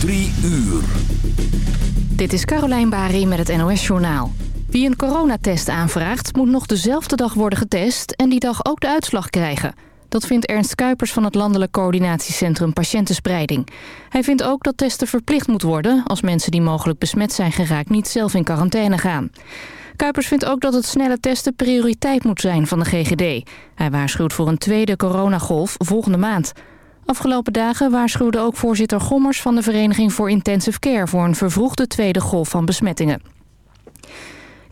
Drie uur. Dit is Carolijn Bari met het NOS Journaal. Wie een coronatest aanvraagt, moet nog dezelfde dag worden getest... en die dag ook de uitslag krijgen. Dat vindt Ernst Kuipers van het Landelijk Coördinatiecentrum Patiëntenspreiding. Hij vindt ook dat testen verplicht moet worden... als mensen die mogelijk besmet zijn geraakt niet zelf in quarantaine gaan. Kuipers vindt ook dat het snelle testen prioriteit moet zijn van de GGD. Hij waarschuwt voor een tweede coronagolf volgende maand... Afgelopen dagen waarschuwde ook voorzitter Gommers van de Vereniging voor Intensive Care... voor een vervroegde tweede golf van besmettingen.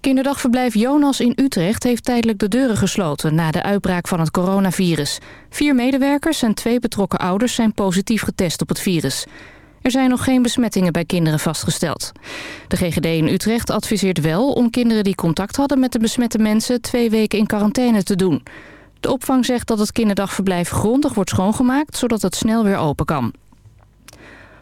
Kinderdagverblijf Jonas in Utrecht heeft tijdelijk de deuren gesloten... na de uitbraak van het coronavirus. Vier medewerkers en twee betrokken ouders zijn positief getest op het virus. Er zijn nog geen besmettingen bij kinderen vastgesteld. De GGD in Utrecht adviseert wel om kinderen die contact hadden met de besmette mensen... twee weken in quarantaine te doen... De opvang zegt dat het kinderdagverblijf grondig wordt schoongemaakt... zodat het snel weer open kan.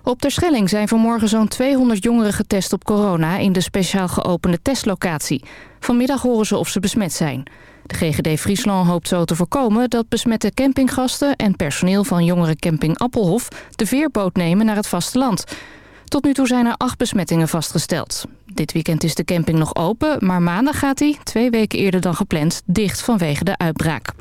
Op Terschelling zijn vanmorgen zo'n 200 jongeren getest op corona... in de speciaal geopende testlocatie. Vanmiddag horen ze of ze besmet zijn. De GGD Friesland hoopt zo te voorkomen dat besmette campinggasten... en personeel van jongerencamping Appelhof de veerboot nemen naar het vasteland. Tot nu toe zijn er acht besmettingen vastgesteld. Dit weekend is de camping nog open, maar maandag gaat hij, twee weken eerder dan gepland, dicht vanwege de uitbraak.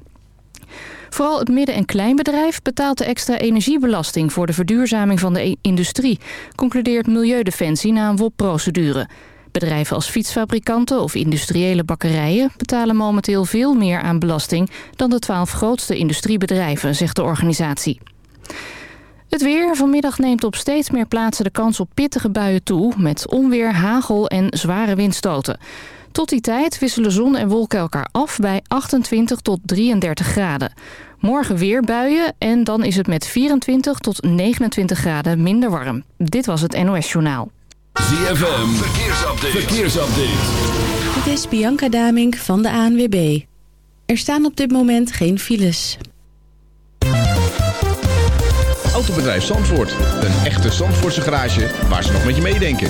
Vooral het midden- en kleinbedrijf betaalt de extra energiebelasting voor de verduurzaming van de industrie, concludeert Milieudefensie na een WOP-procedure. Bedrijven als fietsfabrikanten of industriële bakkerijen betalen momenteel veel meer aan belasting dan de twaalf grootste industriebedrijven, zegt de organisatie. Het weer. Vanmiddag neemt op steeds meer plaatsen de kans op pittige buien toe... met onweer, hagel en zware windstoten. Tot die tijd wisselen zon en wolken elkaar af bij 28 tot 33 graden. Morgen weer buien en dan is het met 24 tot 29 graden minder warm. Dit was het NOS Journaal. ZFM, verkeersupdate. verkeersupdate. Dit is Bianca Damink van de ANWB. Er staan op dit moment geen files. Autobedrijf Zandvoort. Een echte Zandvoortse garage waar ze nog met je meedenken.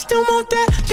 still want that.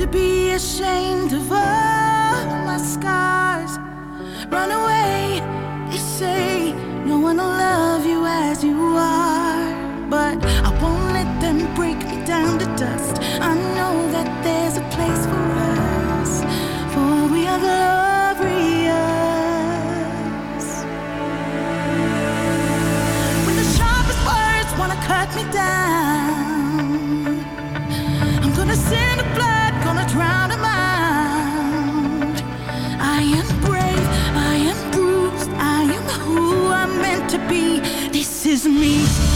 to be ashamed of all my scars. Run away, they say. No one will love you as you are. But I won't let them break me down to dust. I know that there's a place. You're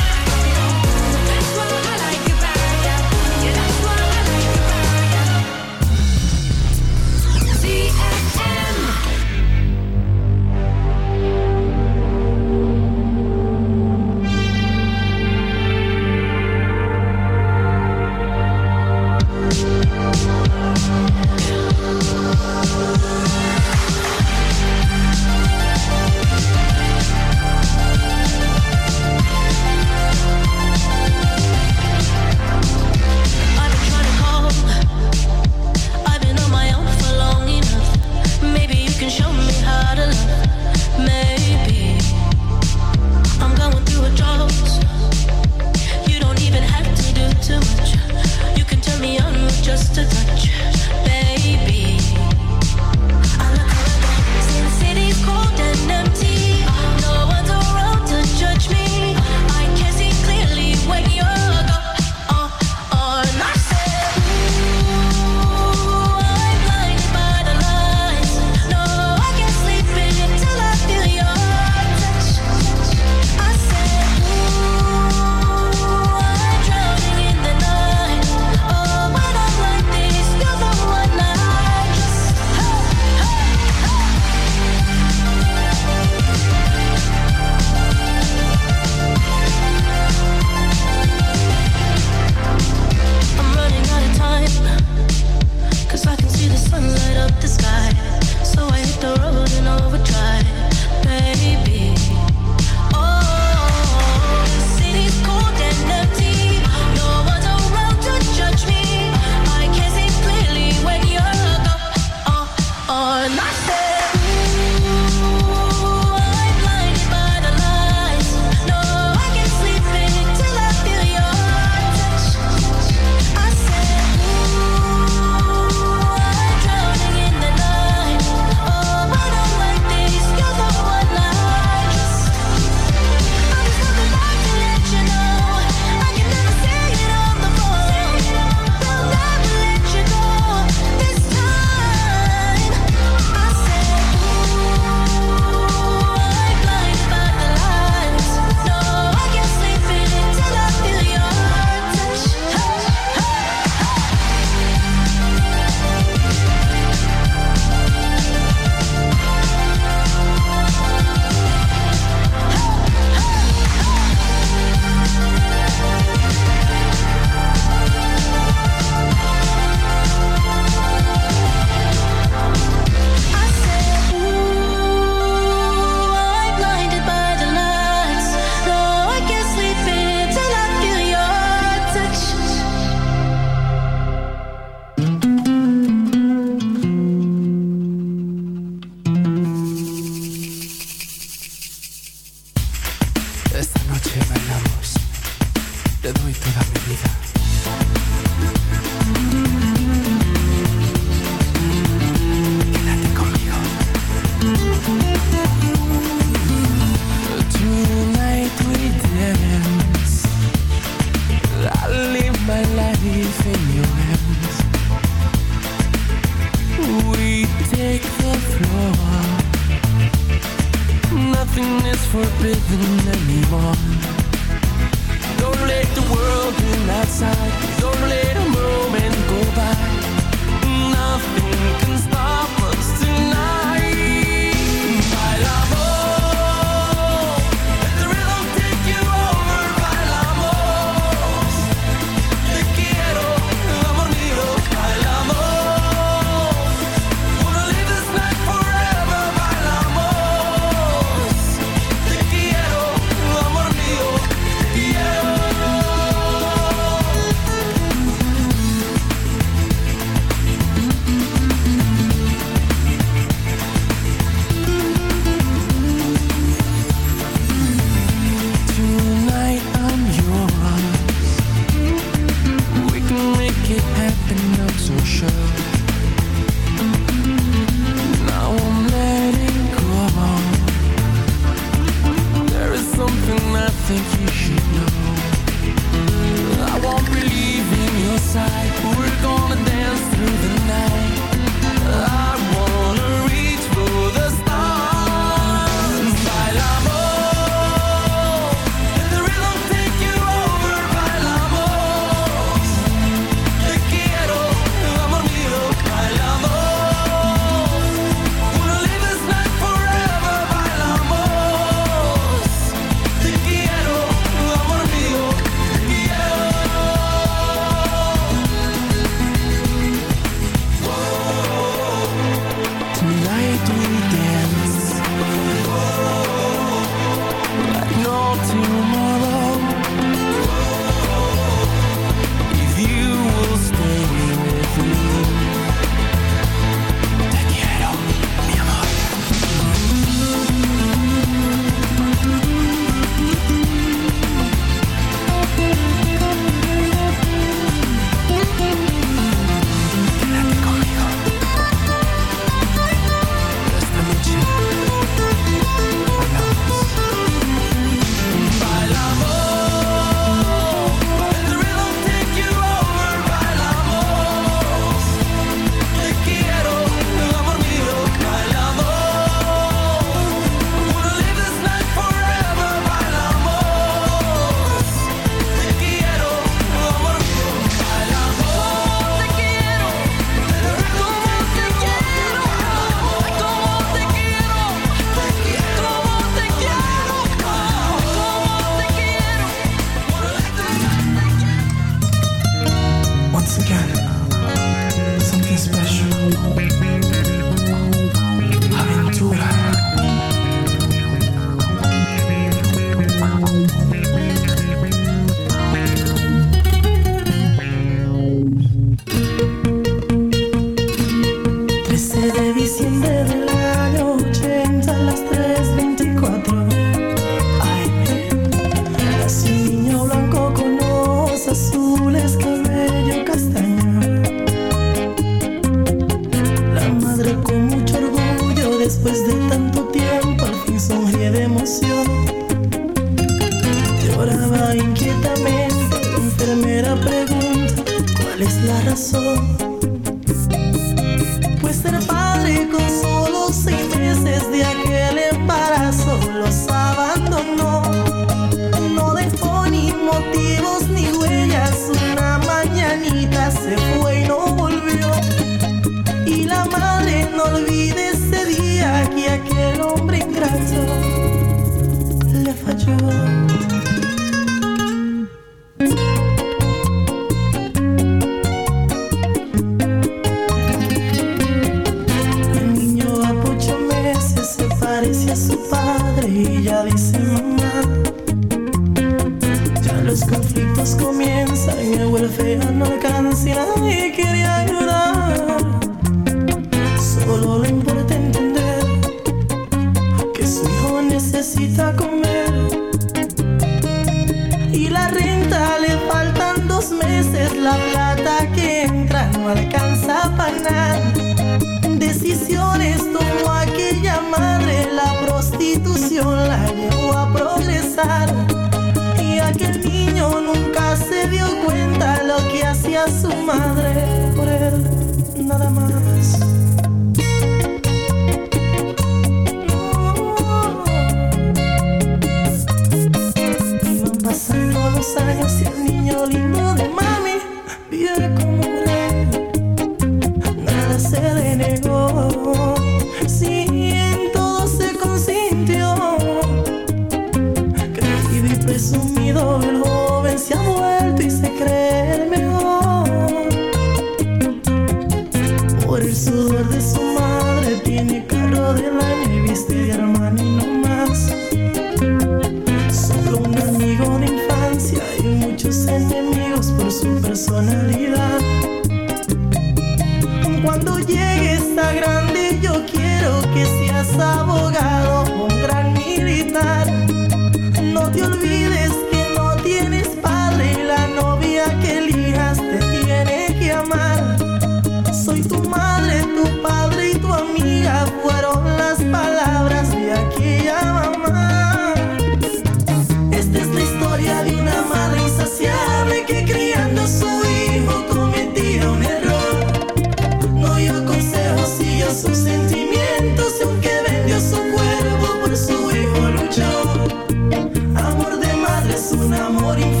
changes.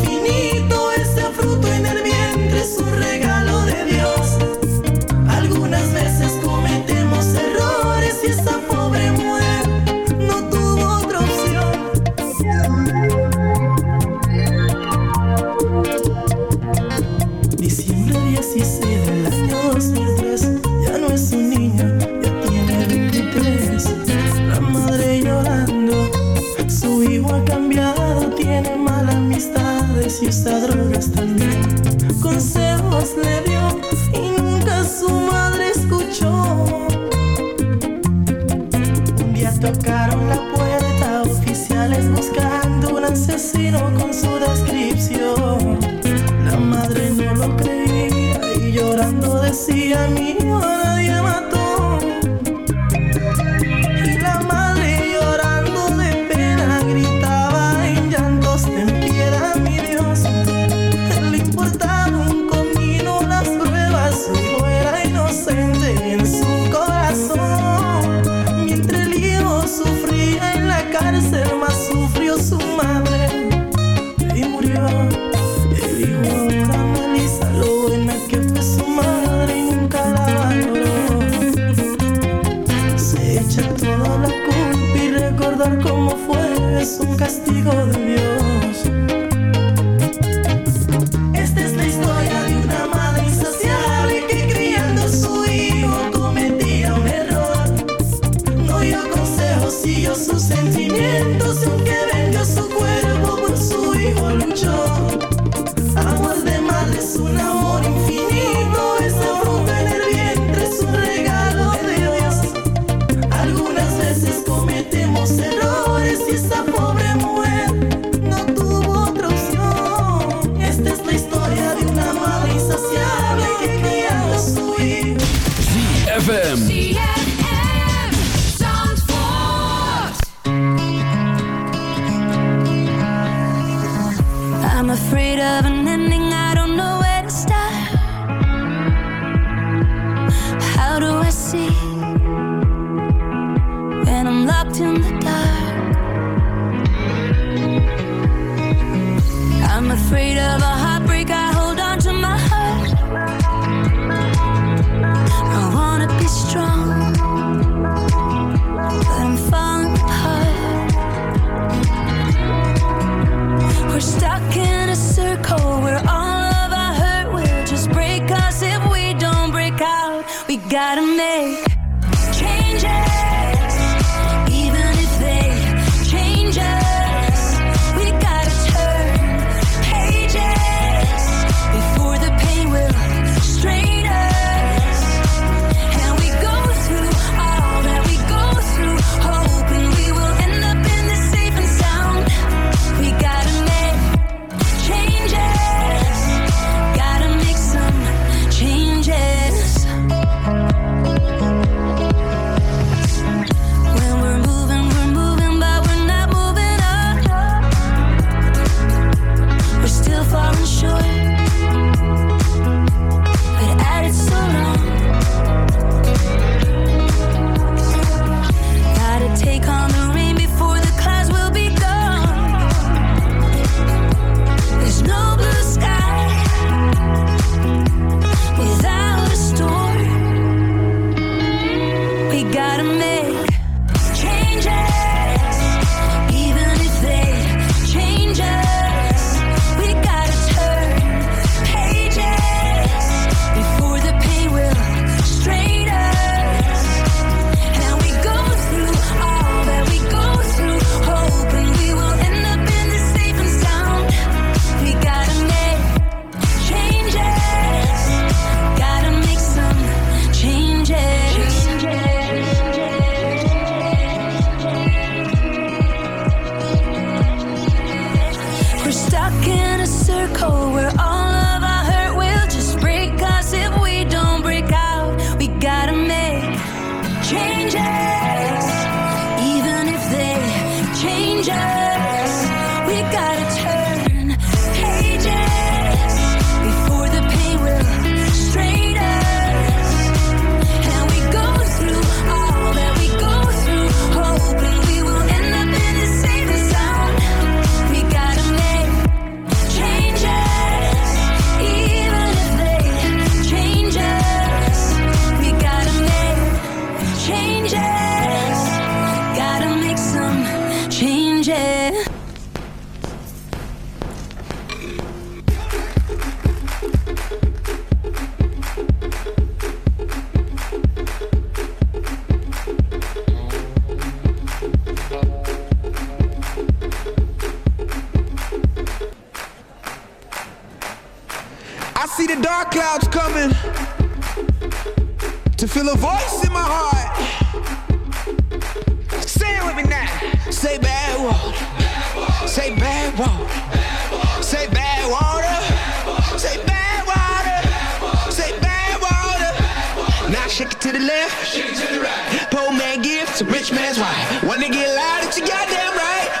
To feel a voice in my heart. Say it with me now. Say bad water. Say bad water. Say bad water. Say bad water. Say bad water. Now shake it to the left. Shake it to the right. Poor man gives to rich man's wife. They get loud, it's you goddamn right.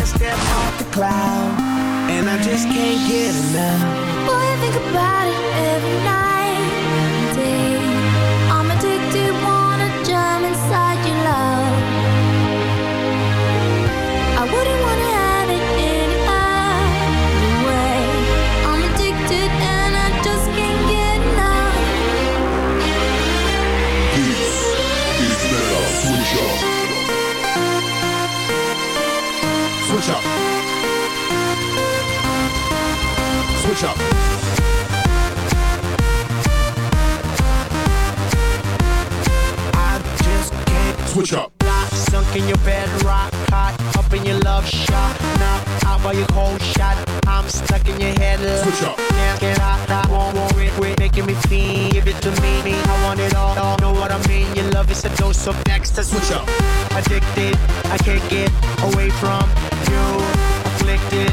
Can't step off the cloud, and I just can't get enough. Boy, I think about it every night Switch up. I just can't Switch up. Not sunk in your bed, rock hot, up in your love shot. Now out by your cold shot, I'm stuck in your head. Switch up. Now get out, I won't worry, quit making me feel. Give it to me, me. I want it all, all. Know what I mean? Your love is a dose of next Switch up. Addicted, I can't get away from you. Afflicted,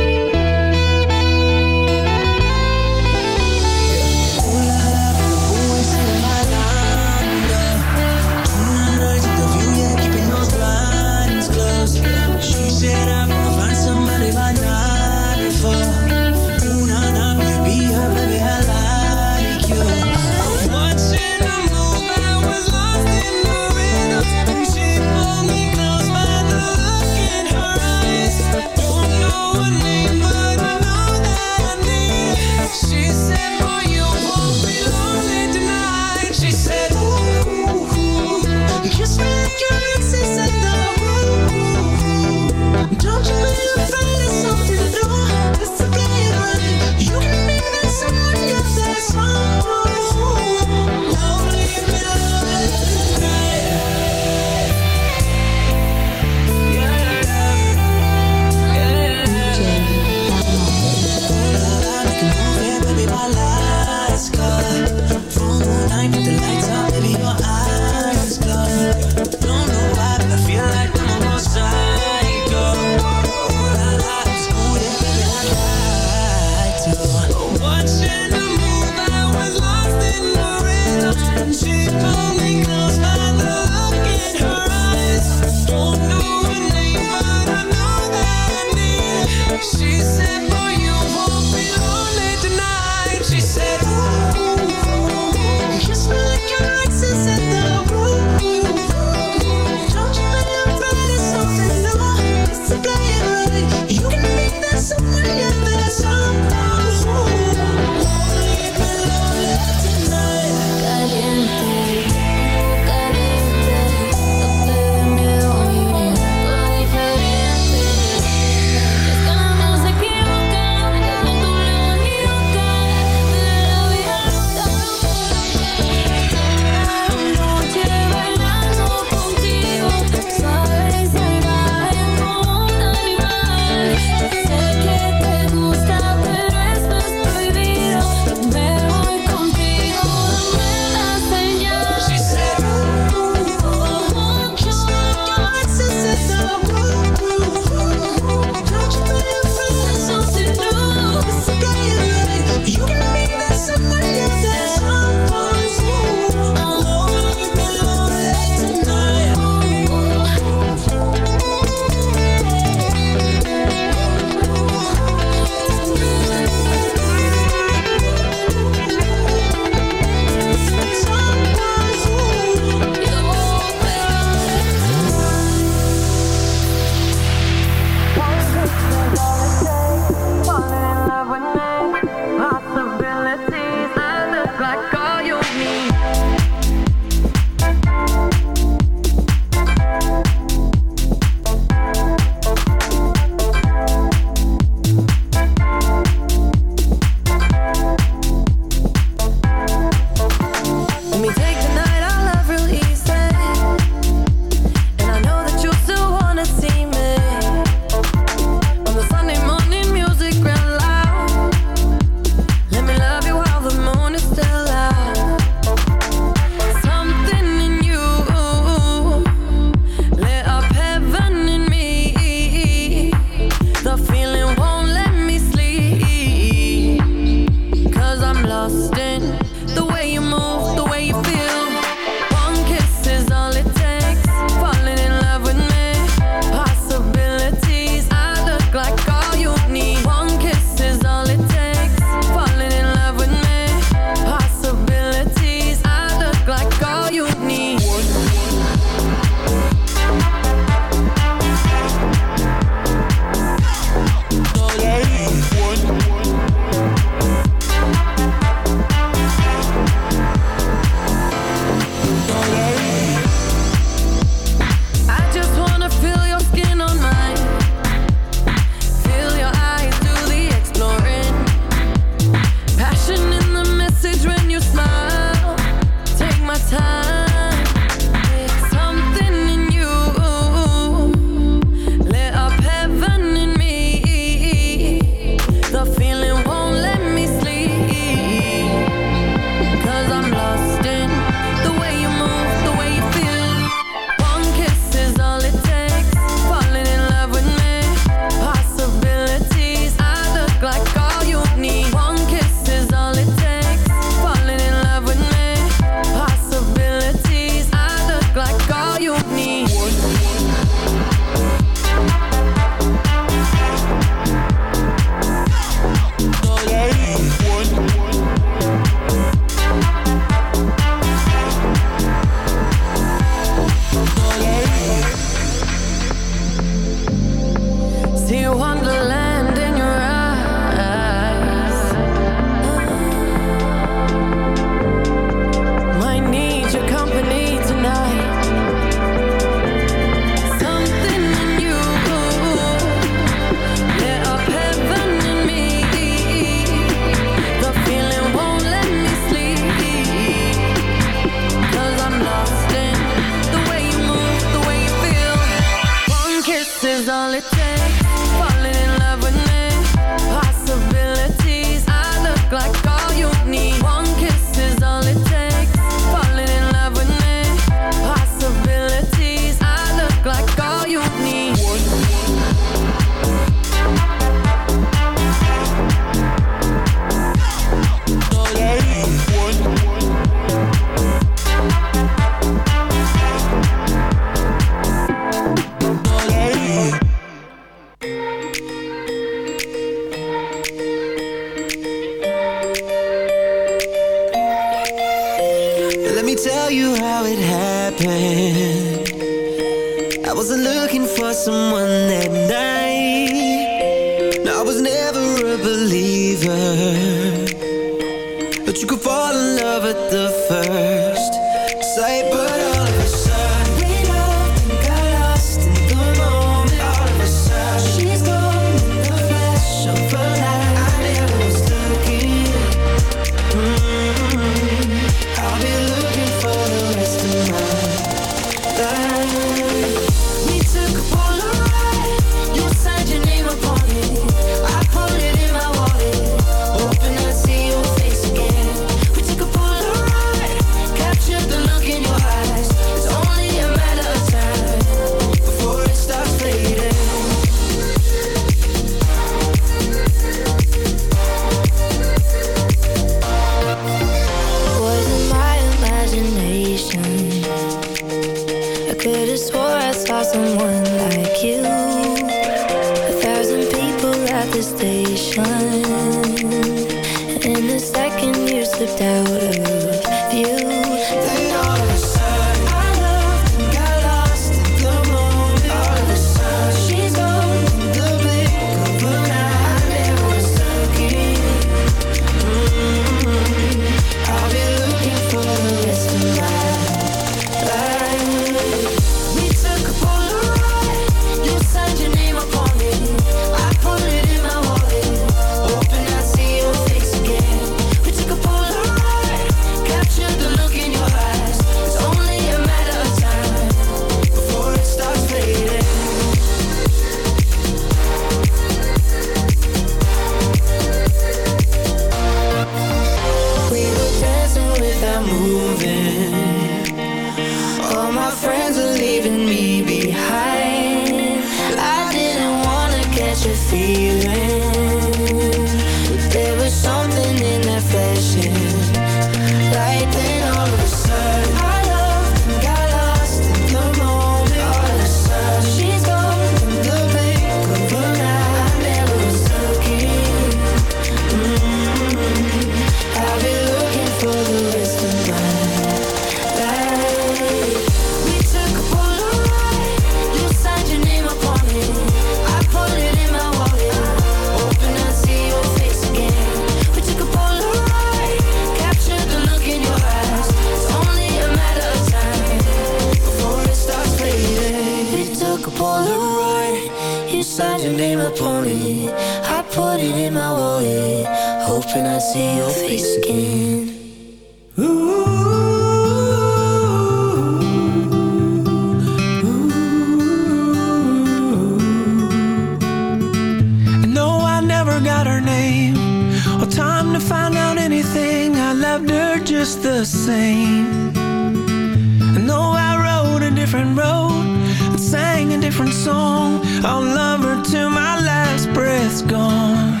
No time to find out anything. I loved her just the same. I know I rode a different road And sang a different song. I'll love her till my last breath's gone.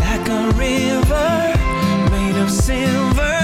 Like a river made of silver.